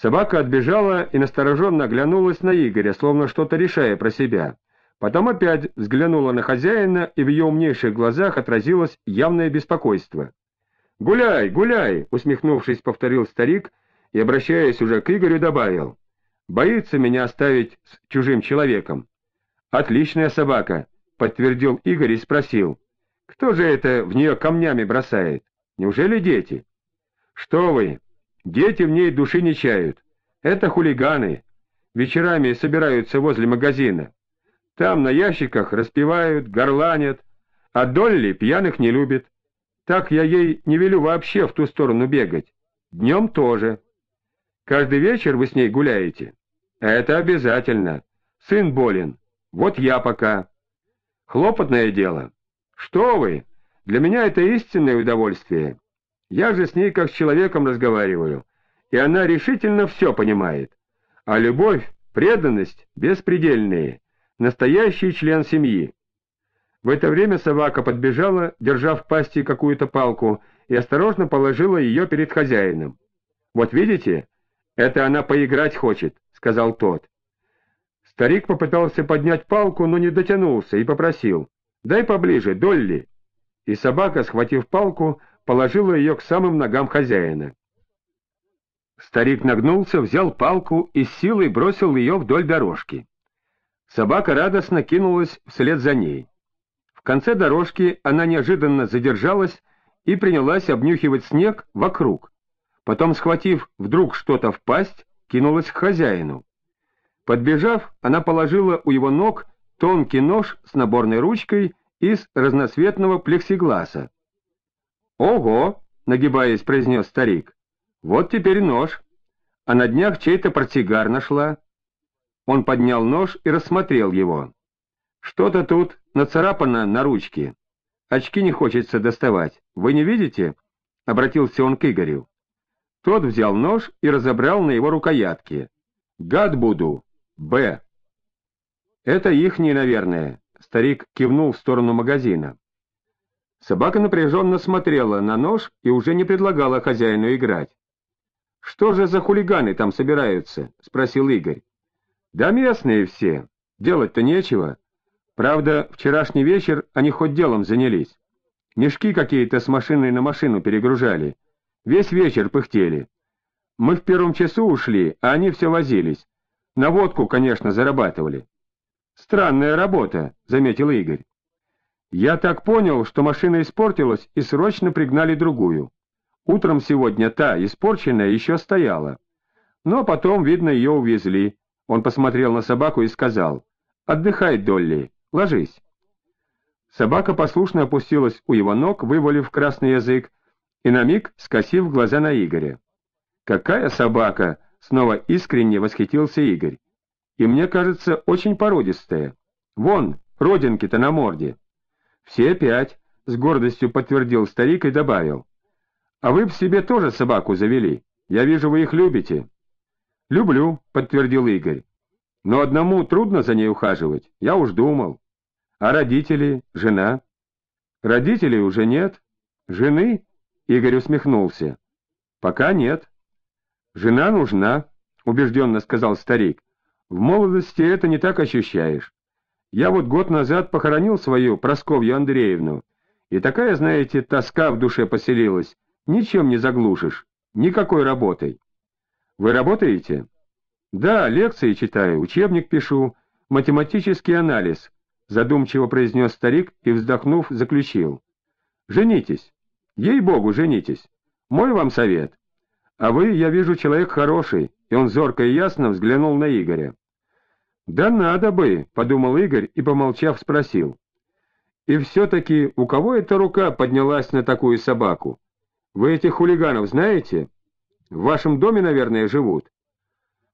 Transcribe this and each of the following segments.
Собака отбежала и настороженно оглянулась на Игоря, словно что-то решая про себя. Потом опять взглянула на хозяина, и в ее умнейших глазах отразилось явное беспокойство. «Гуляй, гуляй!» — усмехнувшись, повторил старик и, обращаясь уже к Игорю, добавил. «Боится меня оставить с чужим человеком». «Отличная собака», — подтвердил Игорь и спросил. «Кто же это в нее камнями бросает? Неужели дети?» «Что вы, Дети в ней души не чают. Это хулиганы. Вечерами собираются возле магазина. Там на ящиках распевают, горланят, а Долли пьяных не любит. Так я ей не велю вообще в ту сторону бегать. Днем тоже. Каждый вечер вы с ней гуляете? Это обязательно. Сын болен. Вот я пока. Хлопотное дело. Что вы? Для меня это истинное удовольствие. Я же с ней как с человеком разговариваю, и она решительно все понимает. А любовь, преданность беспредельные, настоящий член семьи. В это время собака подбежала, держа в пасти какую-то палку, и осторожно положила ее перед хозяином. «Вот видите, это она поиграть хочет», — сказал тот. Старик попытался поднять палку, но не дотянулся и попросил. «Дай поближе, Долли». И собака, схватив палку, положила ее к самым ногам хозяина. Старик нагнулся, взял палку и с силой бросил ее вдоль дорожки. Собака радостно кинулась вслед за ней. В конце дорожки она неожиданно задержалась и принялась обнюхивать снег вокруг. Потом, схватив вдруг что-то в пасть, кинулась к хозяину. Подбежав, она положила у его ног тонкий нож с наборной ручкой из разноцветного плексигласа. «Ого!» — нагибаясь, произнес старик. «Вот теперь нож. А на днях чей-то портсигар нашла». Он поднял нож и рассмотрел его. «Что-то тут нацарапано на ручке. Очки не хочется доставать. Вы не видите?» — обратился он к Игорю. Тот взял нож и разобрал на его рукоятке. «Гад буду! Б!» «Это ихний, наверное», — старик кивнул в сторону магазина. Собака напряженно смотрела на нож и уже не предлагала хозяину играть. — Что же за хулиганы там собираются? — спросил Игорь. — Да местные все. Делать-то нечего. Правда, вчерашний вечер они хоть делом занялись. Мешки какие-то с машины на машину перегружали. Весь вечер пыхтели. Мы в первом часу ушли, а они все возились. На водку, конечно, зарабатывали. — Странная работа, — заметил Игорь. Я так понял, что машина испортилась и срочно пригнали другую. Утром сегодня та, испорченная, еще стояла. Но потом, видно, ее увезли. Он посмотрел на собаку и сказал, «Отдыхай, Долли, ложись». Собака послушно опустилась у его ног, вывалив красный язык, и на миг скосив глаза на Игоря. «Какая собака!» — снова искренне восхитился Игорь. «И мне кажется, очень породистая. Вон, родинки-то на морде». «Все пять», — с гордостью подтвердил старик и добавил. «А вы в себе тоже собаку завели? Я вижу, вы их любите». «Люблю», — подтвердил Игорь. «Но одному трудно за ней ухаживать, я уж думал. А родители, жена?» «Родителей уже нет. Жены?» — Игорь усмехнулся. «Пока нет». «Жена нужна», — убежденно сказал старик. «В молодости это не так ощущаешь. Я вот год назад похоронил свою Просковью Андреевну, и такая, знаете, тоска в душе поселилась, ничем не заглушишь, никакой работой. Вы работаете? Да, лекции читаю, учебник пишу, математический анализ, задумчиво произнес старик и, вздохнув, заключил. Женитесь. Ей-богу, женитесь. Мой вам совет. А вы, я вижу, человек хороший, и он зорко и ясно взглянул на Игоря. «Да надо бы», — подумал Игорь и, помолчав, спросил. «И все-таки у кого эта рука поднялась на такую собаку? Вы этих хулиганов знаете? В вашем доме, наверное, живут?»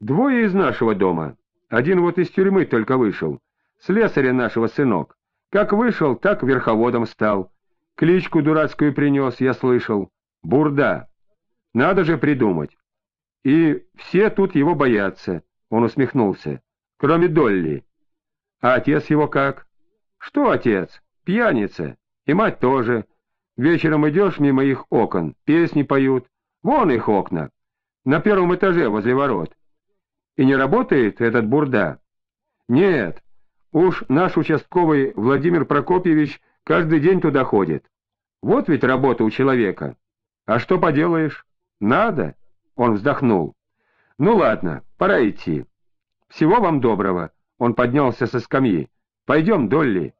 «Двое из нашего дома. Один вот из тюрьмы только вышел. Слесаря нашего сынок. Как вышел, так верховодом стал. Кличку дурацкую принес, я слышал. Бурда. Надо же придумать. И все тут его боятся», — он усмехнулся кроме Долли. А отец его как? Что отец? Пьяница. И мать тоже. Вечером идешь мимо их окон, песни поют. Вон их окна. на первом этаже возле ворот. И не работает этот бурда? Нет, уж наш участковый Владимир Прокопьевич каждый день туда ходит. Вот ведь работа у человека. А что поделаешь? Надо. Он вздохнул. Ну ладно, пора идти. Всего вам доброго. Он поднялся со скамьи. Пойдем, Долли.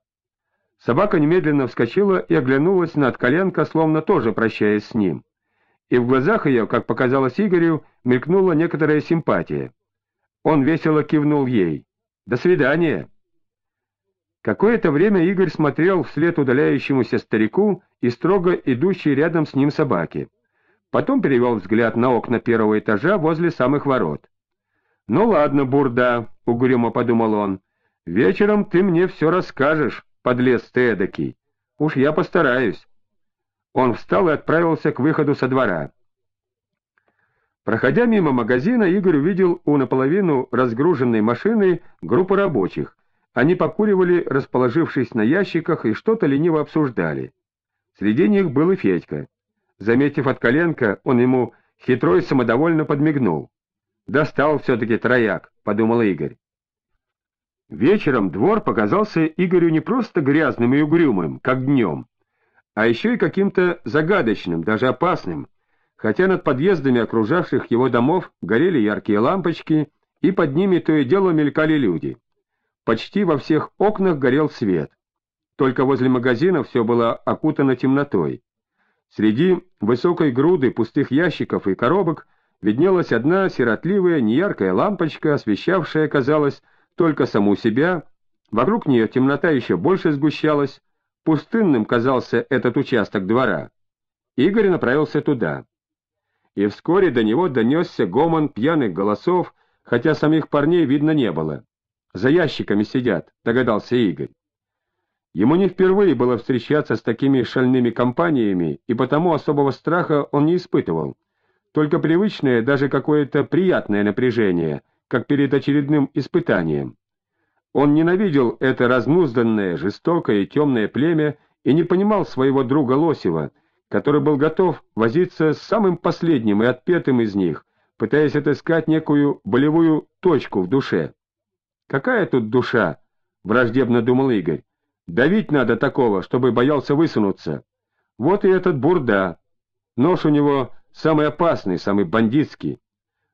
Собака немедленно вскочила и оглянулась над коленка, словно тоже прощаясь с ним. И в глазах ее, как показалось Игорю, мелькнула некоторая симпатия. Он весело кивнул ей. «До свидания!» Какое-то время Игорь смотрел вслед удаляющемуся старику и строго идущей рядом с ним собаке. Потом перевел взгляд на окна первого этажа возле самых ворот. «Ну ладно, бурда», — угрюмо подумал он, — «вечером ты мне все расскажешь, подлец ты эдакий. Уж я постараюсь». Он встал и отправился к выходу со двора. Проходя мимо магазина, Игорь увидел у наполовину разгруженной машины группу рабочих. Они покуривали, расположившись на ящиках, и что-то лениво обсуждали. Среди них был и Федька. Заметив от коленка, он ему хитро и самодовольно подмигнул. «Достал все-таки трояк», — подумал Игорь. Вечером двор показался Игорю не просто грязным и угрюмым, как днем, а еще и каким-то загадочным, даже опасным, хотя над подъездами окружавших его домов горели яркие лампочки, и под ними то и дело мелькали люди. Почти во всех окнах горел свет. Только возле магазина все было окутано темнотой. Среди высокой груды пустых ящиков и коробок виднелась одна сиротливая, неяркая лампочка, освещавшая, казалось, только саму себя. Вокруг нее темнота еще больше сгущалась. Пустынным казался этот участок двора. Игорь направился туда. И вскоре до него донесся гомон пьяных голосов, хотя самих парней видно не было. «За ящиками сидят», — догадался Игорь. Ему не впервые было встречаться с такими шальными компаниями, и потому особого страха он не испытывал, только привычное, даже какое-то приятное напряжение, как перед очередным испытанием. Он ненавидел это разнузданное, жестокое и темное племя и не понимал своего друга Лосева, который был готов возиться с самым последним и отпетым из них, пытаясь отыскать некую болевую точку в душе. «Какая тут душа?» — враждебно думал Игорь. Давить надо такого, чтобы боялся высунуться. Вот и этот бурда. Нож у него самый опасный, самый бандитский.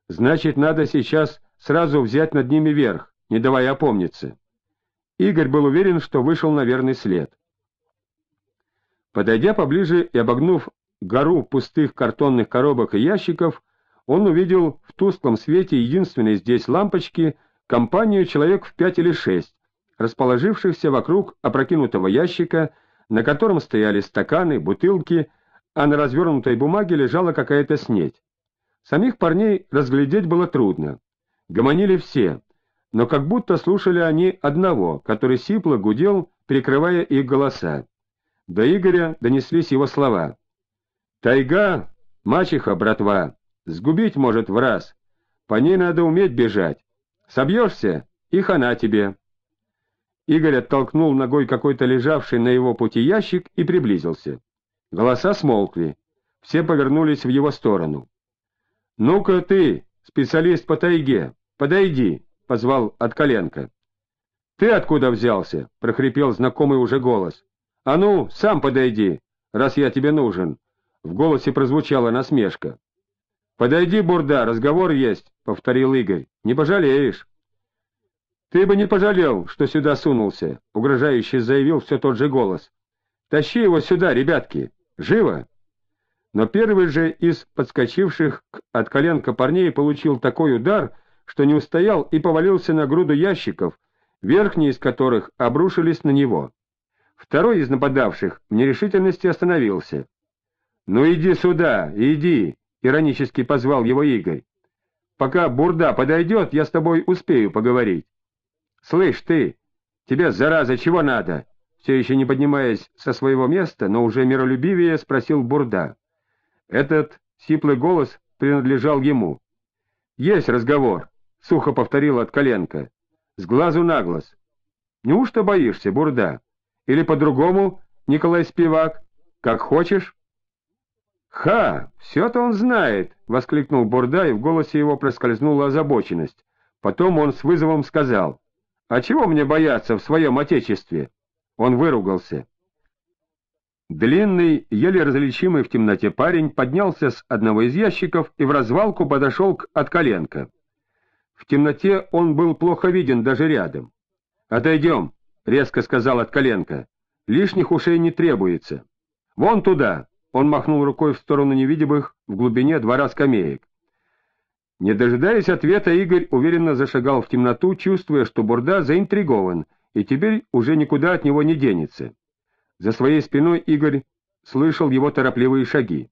Значит, надо сейчас сразу взять над ними верх, не давая опомниться. Игорь был уверен, что вышел на верный след. Подойдя поближе и обогнув гору пустых картонных коробок и ящиков, он увидел в тусклом свете единственной здесь лампочки компанию человек в пять или шесть, расположившихся вокруг опрокинутого ящика, на котором стояли стаканы, бутылки, а на развернутой бумаге лежала какая-то снедь. Самих парней разглядеть было трудно. Гомонили все, но как будто слушали они одного, который сипло гудел, перекрывая их голоса. До Игоря донеслись его слова. «Тайга, мачеха, братва, сгубить может в раз. По ней надо уметь бежать. Собьешься, и хана тебе». Игорь оттолкнул ногой какой-то лежавший на его пути ящик и приблизился. Голоса смолкли. Все повернулись в его сторону. «Ну-ка ты, специалист по тайге, подойди», — позвал от коленка. «Ты откуда взялся?» — прохрипел знакомый уже голос. «А ну, сам подойди, раз я тебе нужен». В голосе прозвучала насмешка. «Подойди, бурда, разговор есть», — повторил Игорь. «Не пожалеешь». «Ты бы не пожалел, что сюда сунулся», — угрожающе заявил все тот же голос. «Тащи его сюда, ребятки! Живо!» Но первый же из подскочивших от коленка парней получил такой удар, что не устоял и повалился на груду ящиков, верхние из которых обрушились на него. Второй из нападавших в нерешительности остановился. «Ну иди сюда, иди!» — иронически позвал его Игорь. «Пока бурда подойдет, я с тобой успею поговорить». «Слышь ты, тебе, зараза, чего надо?» Все еще не поднимаясь со своего места, но уже миролюбивее спросил Бурда. Этот сиплый голос принадлежал ему. «Есть разговор», — сухо повторил от коленка. «С глазу на глаз. Неужто боишься, Бурда? Или по-другому, Николай Спивак? Как хочешь?» «Ха! Все-то он знает!» — воскликнул Бурда, и в голосе его проскользнула озабоченность. Потом он с вызовом сказал, «А чего мне бояться в своем отечестве?» Он выругался. Длинный, еле различимый в темноте парень поднялся с одного из ящиков и в развалку подошел к от коленка. В темноте он был плохо виден даже рядом. «Отойдем», — резко сказал от коленка. «Лишних ушей не требуется. Вон туда!» — он махнул рукой в сторону невидимых в глубине двора скамеек. Не дожидаясь ответа, Игорь уверенно зашагал в темноту, чувствуя, что Бурда заинтригован, и теперь уже никуда от него не денется. За своей спиной Игорь слышал его торопливые шаги.